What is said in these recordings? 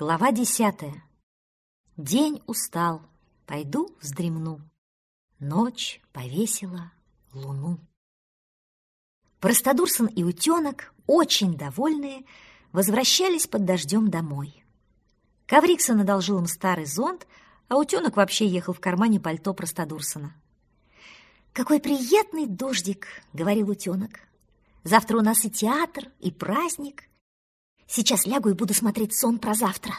Глава десятая. День устал, пойду вздремну. Ночь повесила луну. Простодурсон и утенок, очень довольные, возвращались под дождем домой. Кавриксон одолжил им старый зонт, а утенок вообще ехал в кармане пальто Простодурсона. «Какой приятный дождик!» — говорил утенок. «Завтра у нас и театр, и праздник. Сейчас лягу и буду смотреть сон про завтра».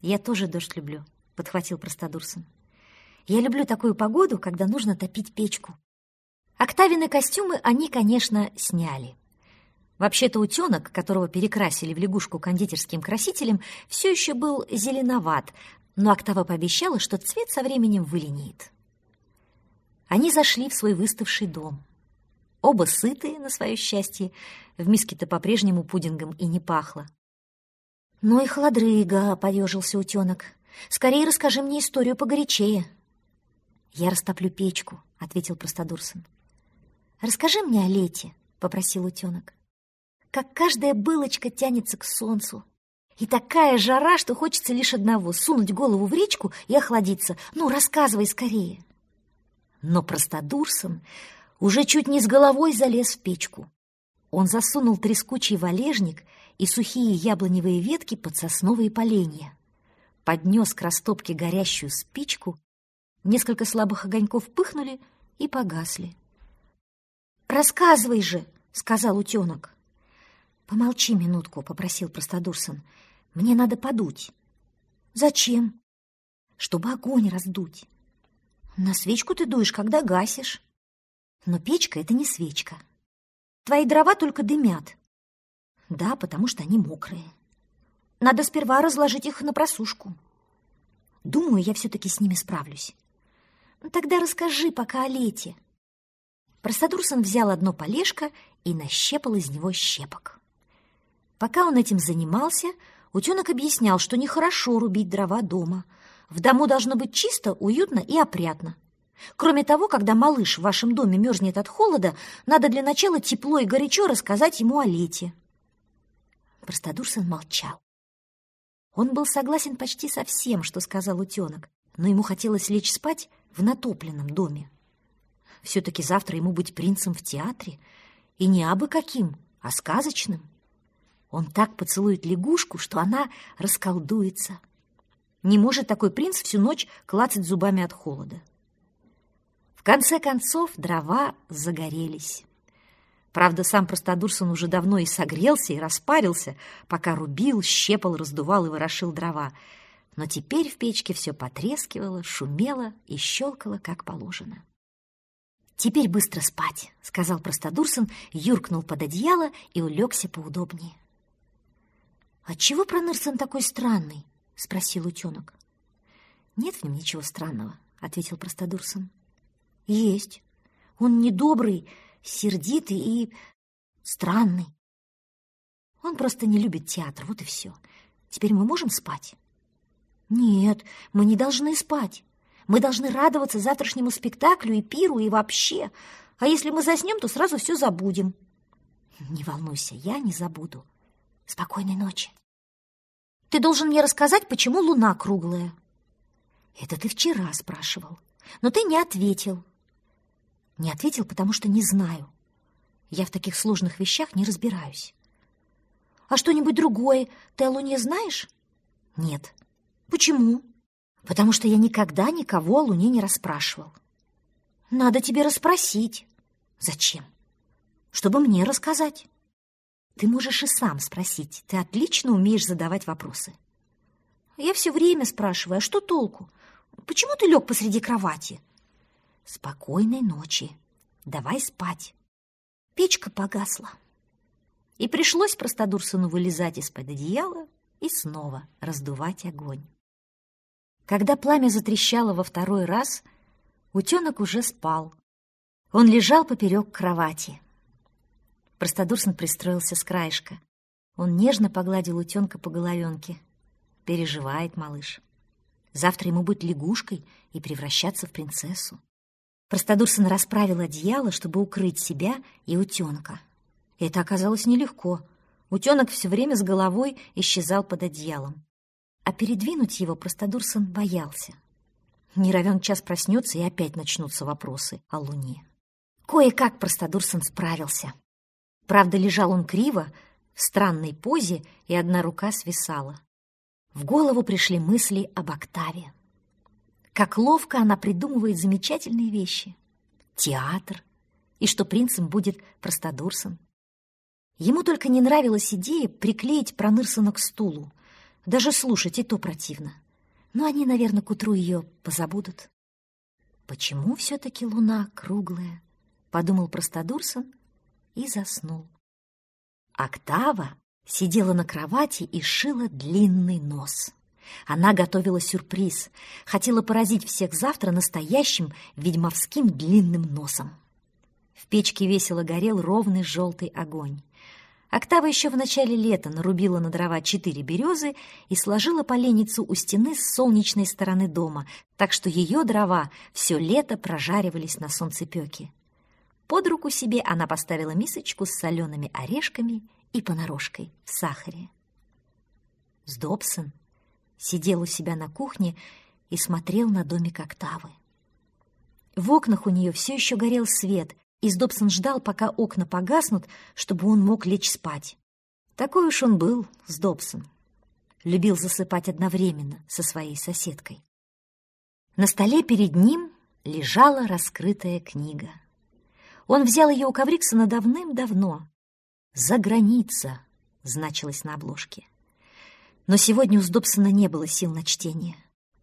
«Я тоже дождь люблю», — подхватил Простодурсон. «Я люблю такую погоду, когда нужно топить печку». Октавины костюмы они, конечно, сняли. Вообще-то утенок, которого перекрасили в лягушку кондитерским красителем, все еще был зеленоват, но Октава пообещала, что цвет со временем вылинеет. Они зашли в свой выставший дом. Оба сытые, на свое счастье, в миске-то по-прежнему пудингом и не пахло. «Ну и холодрыга», — поежился утенок. «Скорее расскажи мне историю погорячее». «Я растоплю печку», — ответил Простодурсон. «Расскажи мне о лете», — попросил утенок. «Как каждая былочка тянется к солнцу. И такая жара, что хочется лишь одного — сунуть голову в речку и охладиться. Ну, рассказывай скорее». Но Простодурсон уже чуть не с головой залез в печку. Он засунул трескучий валежник и сухие яблоневые ветки под сосновые поленья. Поднес к растопке горящую спичку, несколько слабых огоньков пыхнули и погасли. «Рассказывай же!» — сказал утенок. «Помолчи минутку», — попросил Простодурсон. «Мне надо подуть». «Зачем?» «Чтобы огонь раздуть». На свечку ты дуешь, когда гасишь. Но печка — это не свечка. Твои дрова только дымят. Да, потому что они мокрые. Надо сперва разложить их на просушку. Думаю, я все-таки с ними справлюсь. Ну, тогда расскажи пока о лете. Простодурсон взял одно полежко и нащепал из него щепок. Пока он этим занимался, утенок объяснял, что нехорошо рубить дрова дома — в дому должно быть чисто, уютно и опрятно. Кроме того, когда малыш в вашем доме мерзнет от холода, надо для начала тепло и горячо рассказать ему о лете. Простодурсон молчал. Он был согласен почти со всем, что сказал утенок, но ему хотелось лечь спать в натопленном доме. Все-таки завтра ему быть принцем в театре, и не абы каким, а сказочным. Он так поцелует лягушку, что она расколдуется — не может такой принц всю ночь клацать зубами от холода. Конце концов дрова загорелись. Правда, сам Простодурсон уже давно и согрелся, и распарился, пока рубил, щепал, раздувал и ворошил дрова. Но теперь в печке все потрескивало, шумело и щелкало, как положено. «Теперь быстро спать», — сказал Простодурсон, юркнул под одеяло и улегся поудобнее. «Отчего Пронырсон такой странный?» — спросил утенок. «Нет в нем ничего странного», — ответил Простодурсон. «Есть. Он недобрый, сердитый и странный. Он просто не любит театр, вот и все. Теперь мы можем спать?» «Нет, мы не должны спать. Мы должны радоваться завтрашнему спектаклю и пиру, и вообще. А если мы заснем, то сразу все забудем». «Не волнуйся, я не забуду. Спокойной ночи». Ты должен мне рассказать, почему луна круглая. Это ты вчера спрашивал, но ты не ответил. Не ответил, потому что не знаю. Я в таких сложных вещах не разбираюсь. А что-нибудь другое ты о луне знаешь? Нет. Почему? Потому что я никогда никого о луне не расспрашивал. Надо тебе расспросить. Зачем? Чтобы мне рассказать. Ты можешь и сам спросить. Ты отлично умеешь задавать вопросы. Я все время спрашиваю, а что толку? Почему ты лег посреди кровати? Спокойной ночи. Давай спать. Печка погасла. И пришлось простодурсону вылезать из-под одеяла и снова раздувать огонь. Когда пламя затрещало во второй раз, утенок уже спал. Он лежал поперек кровати. Простодурсон пристроился с краешка. Он нежно погладил утенка по головенке. Переживает малыш. Завтра ему быть лягушкой и превращаться в принцессу. Простодурсон расправил одеяло, чтобы укрыть себя и утенка. Это оказалось нелегко. Утенок все время с головой исчезал под одеялом. а передвинуть его Простодурсон боялся. Не равен час проснется, и опять начнутся вопросы о Луне. Кое-как Простодурсон справился. Правда, лежал он криво, в странной позе, и одна рука свисала. В голову пришли мысли об Октаве. Как ловко она придумывает замечательные вещи. Театр, и что принцем будет Простодурсон. Ему только не нравилась идея приклеить Пронырсона к стулу. Даже слушать и то противно. Но они, наверное, к утру ее позабудут. «Почему все-таки луна круглая?» — подумал Простодурсон и заснул. Октава сидела на кровати и шила длинный нос. Она готовила сюрприз, хотела поразить всех завтра настоящим ведьмовским длинным носом. В печке весело горел ровный желтый огонь. Октава еще в начале лета нарубила на дрова четыре березы и сложила поленницу у стены с солнечной стороны дома, так что ее дрова все лето прожаривались на солнцепеке. Под руку себе она поставила мисочку с солеными орешками и понарошкой в сахаре. Сдобсон сидел у себя на кухне и смотрел на домик Октавы. В окнах у нее все еще горел свет, и Сдобсон ждал, пока окна погаснут, чтобы он мог лечь спать. Такой уж он был, Сдобсон. Любил засыпать одновременно со своей соседкой. На столе перед ним лежала раскрытая книга. Он взял ее у Кавриксона давным-давно. «За граница» значилось на обложке. Но сегодня у Сдобсона не было сил на чтение.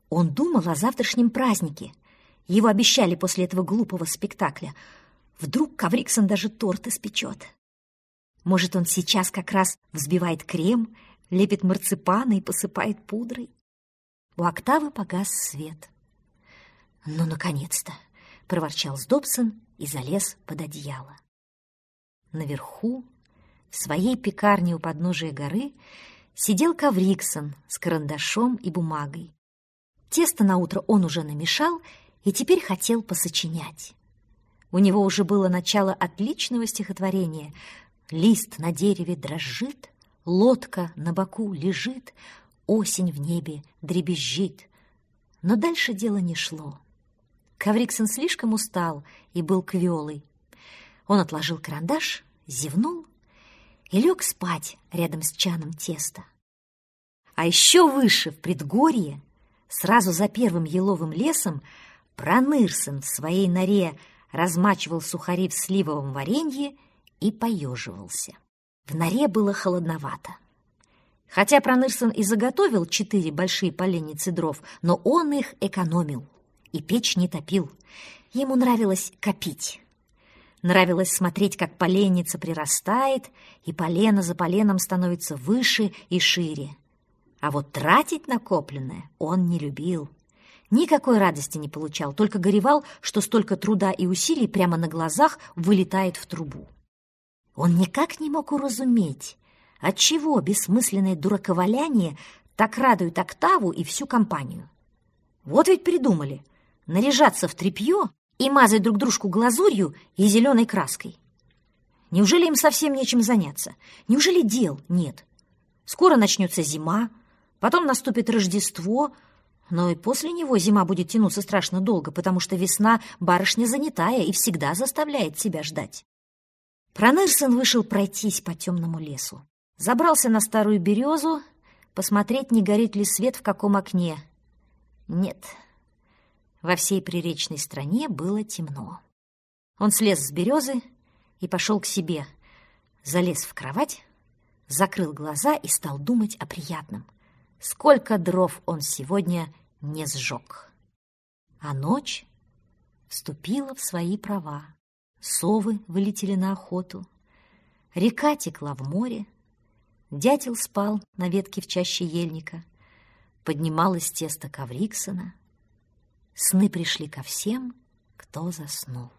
Он думал о завтрашнем празднике. Его обещали после этого глупого спектакля. Вдруг Кавриксон даже торт испечет. Может, он сейчас как раз взбивает крем, лепит марципаны и посыпает пудрой? У Октавы погас свет. «Ну, наконец-то!» — проворчал Сдобсон и залез под одеяло. Наверху, в своей пекарне у подножия горы, сидел Кавриксон с карандашом и бумагой. Тесто на утро он уже намешал и теперь хотел посочинять. У него уже было начало отличного стихотворения. Лист на дереве дрожит, лодка на боку лежит, осень в небе дребезжит. Но дальше дело не шло. Кавриксон слишком устал и был квелый. Он отложил карандаш, зевнул и лег спать рядом с чаном теста. А еще выше, в предгорье, сразу за первым еловым лесом, Пронырсон в своей норе размачивал сухари в сливовом варенье и поеживался. В норе было холодновато. Хотя Пронырсон и заготовил четыре большие поленницы дров, но он их экономил и печь не топил. Ему нравилось копить. Нравилось смотреть, как поленница прирастает, и полено за поленом становится выше и шире. А вот тратить накопленное он не любил. Никакой радости не получал, только горевал, что столько труда и усилий прямо на глазах вылетает в трубу. Он никак не мог уразуметь, отчего бессмысленное дураковаляние так радует Октаву и всю компанию. Вот ведь придумали наряжаться в тряпье и мазать друг дружку глазурью и зеленой краской. Неужели им совсем нечем заняться? Неужели дел нет? Скоро начнется зима, потом наступит Рождество, но и после него зима будет тянуться страшно долго, потому что весна барышня занятая и всегда заставляет себя ждать. Пронырсон вышел пройтись по темному лесу. Забрался на старую березу, посмотреть, не горит ли свет в каком окне. Нет, во всей приречной стране было темно. Он слез с березы и пошел к себе, залез в кровать, закрыл глаза и стал думать о приятном. Сколько дров он сегодня не сжег. А ночь вступила в свои права. Совы вылетели на охоту. Река текла в море. Дятел спал на ветке в чаще ельника. Поднималось тесто Кавриксона — Сны пришли ко всем, кто заснул.